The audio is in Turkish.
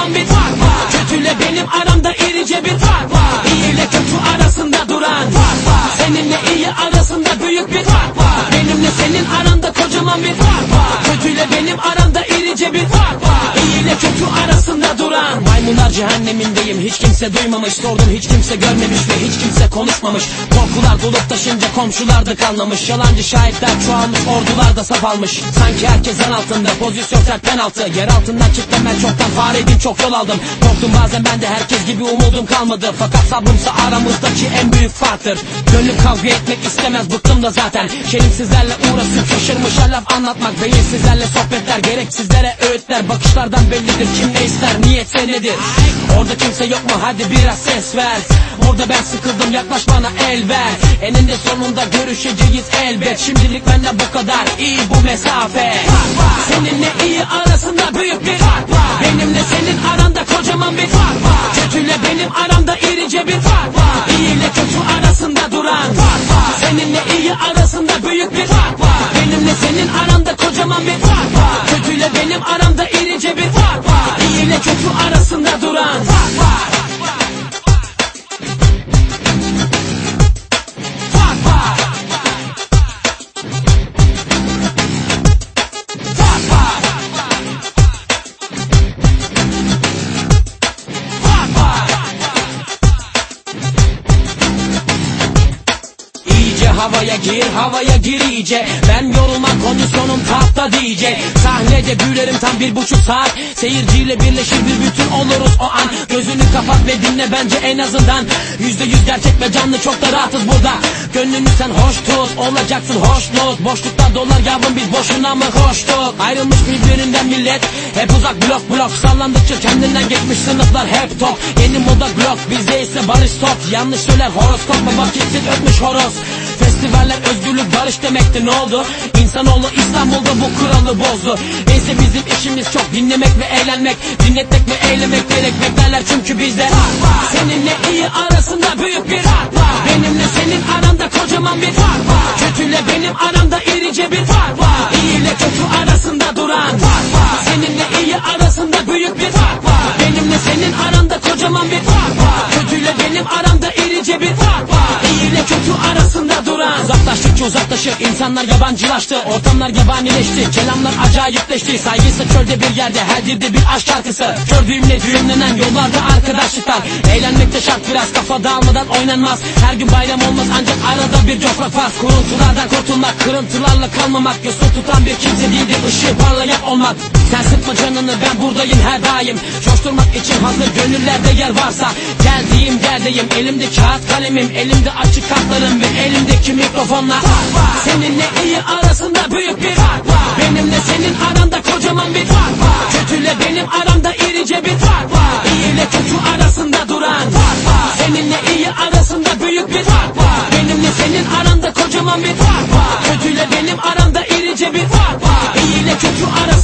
kocaman bir fark var. Kötüyle benim aramda irice bir fark var. İyi ile kötü arasında duran fark var. Seninle iyi arasında büyük bir fark var. Benimle senin aranda kocaman bir fark var. Kötüyle benim aramda irice bir fark var. İyi ile kötü arasında cehennemindeyim. Hiç kimse duymamış sordum hiç kimse görmemiş Ve hiç kimse konuşmamış. Korkular dolup taşınca komşular da kalmamış Yalancı şahitler çoğalmış ordular da saf almış. Sanki herkes an altında pozisyon sert penaltı. Yer altından çıktım ben çoktan fareydim çok yol aldım. Korktum bazen ben de herkes gibi umudum kalmadı. Fakat sabrımsa aramızdaki en büyük farktır. Gönlüm kavga etmek istemez bıktım da zaten. Şerimsizlerle uğraşıp şaşırmışa laf anlatmak Beyinsizlerle sohbetler gereksizlere öğütler. Bakışlardan bellidir kim ne ister niyetse nedir Orada kimse yok mu? Hadi biraz ses ver. Orada ben sıkıldım yaklaş bana el ver. Eninde sonunda görüşeceğiz elbet. Şimdilik benden bu kadar. İyi bu mesafe. Seninle iyi arasında büyük bir fark var. Benimle senin aranda kocaman bir fark var. Kötüyle benim aramda havaya gir havaya gir iyice. Ben yorulmam kondisyonum tahta diyecek Sahnede gülerim tam bir buçuk saat. Seyirciyle birleşir bir bütün oluruz o an. Gözünü kapat ve dinle bence en azından. Yüzde yüz gerçek ve canlı çok da rahatız burada. Gönlünü sen hoş tut olacaksın hoşnut. Boşlukta dolar yavrum biz boşuna mı koştuk? Ayrılmış birbirinden millet. Hep uzak blok blok Sallandıkça kendinden geçmiş sınıflar hep top. Yeni moda blok bizde ise barış top. Yanlış söyler horoskop baba kesin ötmüş horoz Festivaller özgürlük barış demekti ne oldu? İnsanoğlu İstanbul'da bu kuralı bozdu. Neyse bizim işimiz çok dinlemek ve eğlenmek Dinletmek ve eylemek gerek. Beklerler çünkü bizde. Seninle iyi arasında büyük bir fark var. Benimle senin aranda kocaman bir fark var. Kötüyle benim aramda irice bir Uzaklaşır insanlar yabancılaştı Ortamlar yabanileşti. Kelamlar acayipleşti. Saygısı çölde bir yerde her dilde bir aşk şarkısı. Kör düğümle düğümlenen yollarda arkadaşlıklar. Eğlenmekte şart biraz kafa dağılmadan oynanmaz. Her gün bayram olmaz ancak arada bir cofa fark Kuruntulardan kurtulmak kırıntılarla kalmamak. Yosun tutan bir kimse değildir ışığı parlayan olmak Sen sıkma canını ben buradayım her daim. Coşturmak için hazır gönüllerde yer varsa Geldiğim yerdeyim. Elimde kağıt kalemim Elimde açık kartlarım ve elimdeki mikrofonla Seninle iyi arasında büyük bir fark var. Benimle senin aranda kocaman bir fark var. Kötüyle benim aramda irice bir fark var. İyi ile kötü arasında duran fark var. Seninle iyi arasında büyük bir fark var. Benimle senin aranda kocaman bir fark var. Kötüyle benim aramda irice bir fark var. İyi ile kötü arasında